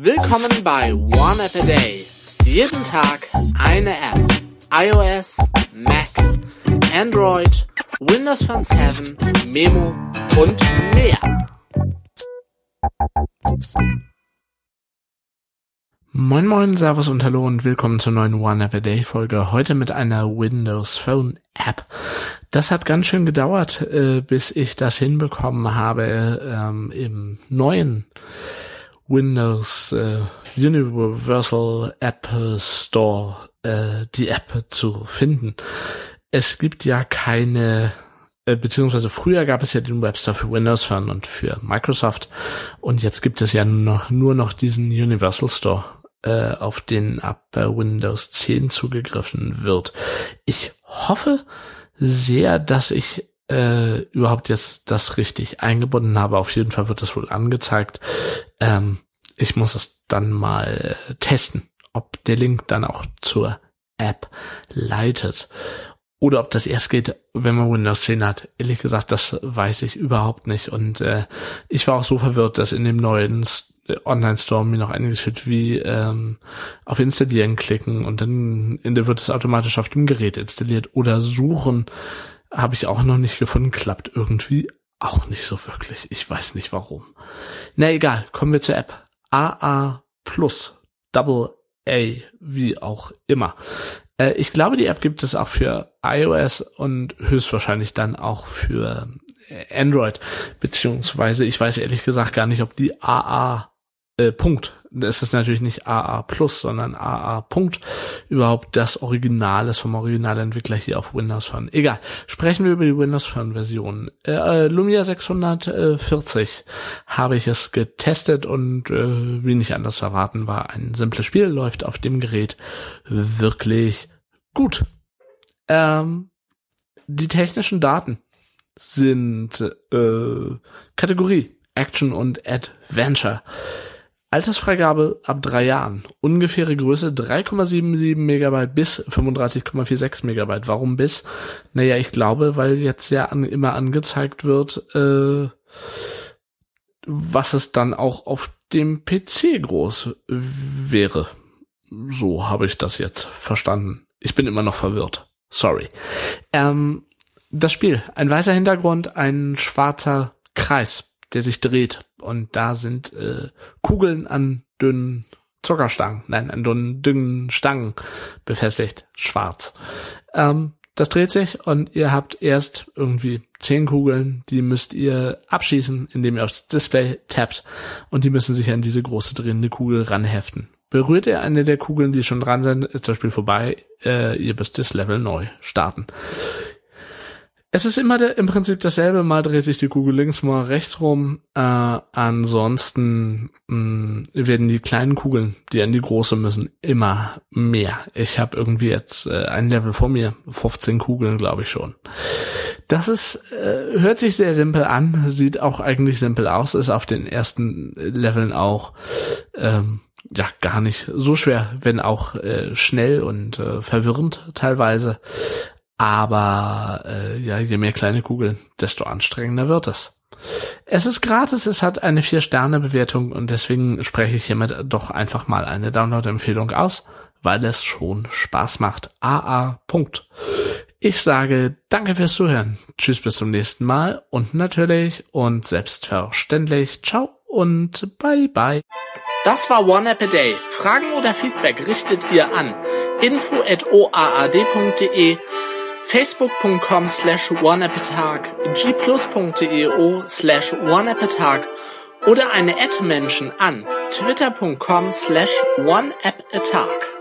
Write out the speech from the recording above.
Willkommen bei One App a Day. Jeden Tag eine App. iOS, Mac, Android, Windows Phone 7, Memo und mehr. Moin Moin, Servus und Hallo und willkommen zur neuen One App a Day Folge. Heute mit einer Windows Phone App. Das hat ganz schön gedauert, äh, bis ich das hinbekommen habe, ähm, im neuen Windows äh, Universal App Store äh, die App zu finden. Es gibt ja keine äh, beziehungsweise früher gab es ja den Webstore für Windows Phone und für Microsoft und jetzt gibt es ja noch, nur noch diesen Universal Store, äh, auf den ab äh, Windows 10 zugegriffen wird. Ich hoffe sehr, dass ich äh, überhaupt jetzt das richtig eingebunden habe. Auf jeden Fall wird das wohl angezeigt. Ähm, ich muss es dann mal äh, testen, ob der Link dann auch zur App leitet. Oder ob das erst geht, wenn man Windows 10 hat. Ehrlich gesagt, das weiß ich überhaupt nicht. Und äh, ich war auch so verwirrt, dass in dem neuen äh, Online-Store mir noch eingeführt wie ähm, auf Installieren klicken und dann wird es automatisch auf dem Gerät installiert. Oder suchen habe ich auch noch nicht gefunden. Klappt irgendwie auch nicht so wirklich. Ich weiß nicht warum. Na egal, kommen wir zur App. AA Plus, Double A, wie auch immer. Äh, ich glaube, die App gibt es auch für iOS und höchstwahrscheinlich dann auch für äh, Android, beziehungsweise ich weiß ehrlich gesagt gar nicht, ob die AA äh, Punkt es ist natürlich nicht AA Plus, sondern AA Punkt überhaupt das Original ist vom Originalentwickler hier auf Windows Phone. Egal. Sprechen wir über die Windows Phone Version. Äh, äh Lumia 640 habe ich es getestet und äh, wie nicht anders erwarten war, ein simples Spiel läuft auf dem Gerät wirklich gut. Ähm, die technischen Daten sind äh, Kategorie Action und Adventure. Altersfreigabe ab drei Jahren. Ungefähre Größe 3,77 Megabyte bis 35,46 Megabyte. Warum bis? Naja, ich glaube, weil jetzt ja an, immer angezeigt wird, äh, was es dann auch auf dem PC groß wäre. So habe ich das jetzt verstanden. Ich bin immer noch verwirrt. Sorry. Ähm, das Spiel. Ein weißer Hintergrund, ein schwarzer Kreis der sich dreht. Und da sind äh, Kugeln an dünnen Zuckerstangen, nein, an dünnen, dünnen Stangen befestigt, schwarz. Ähm, das dreht sich und ihr habt erst irgendwie zehn Kugeln, die müsst ihr abschießen, indem ihr aufs Display tappt und die müssen sich an diese große drehende Kugel ranheften. Berührt ihr eine der Kugeln, die schon dran sind, ist das Spiel vorbei, äh, ihr müsst das Level neu starten. Es ist immer der, im Prinzip dasselbe. Mal dreht sich die Kugel links, mal rechts rum. Äh, ansonsten mh, mm, werden die kleinen Kugeln, die an die große müssen, immer mehr. Ich habe irgendwie jetzt äh, ein Level vor mir, 15 Kugeln, glaube ich schon. Das ist äh, hört sich sehr simpel an, sieht auch eigentlich simpel aus, ist auf den ersten Leveln auch ähm, ja gar nicht so schwer, wenn auch äh, schnell und äh, verwirrend teilweise. Aber äh, ja, je mehr kleine Kugeln, desto anstrengender wird es. Es ist gratis, es hat eine 4-Sterne-Bewertung und deswegen spreche ich hiermit doch einfach mal eine Download-Empfehlung aus, weil es schon Spaß macht. AA. Punkt. Ich sage danke fürs Zuhören. Tschüss bis zum nächsten Mal und natürlich und selbstverständlich ciao und bye bye. Das war One App a Day. Fragen oder Feedback richtet ihr an info at oaad.de facebook.com slash oneappatag, gplus.eo slash oneappatag oder eine Ad-Menschen an twitter.com slash oneappatag.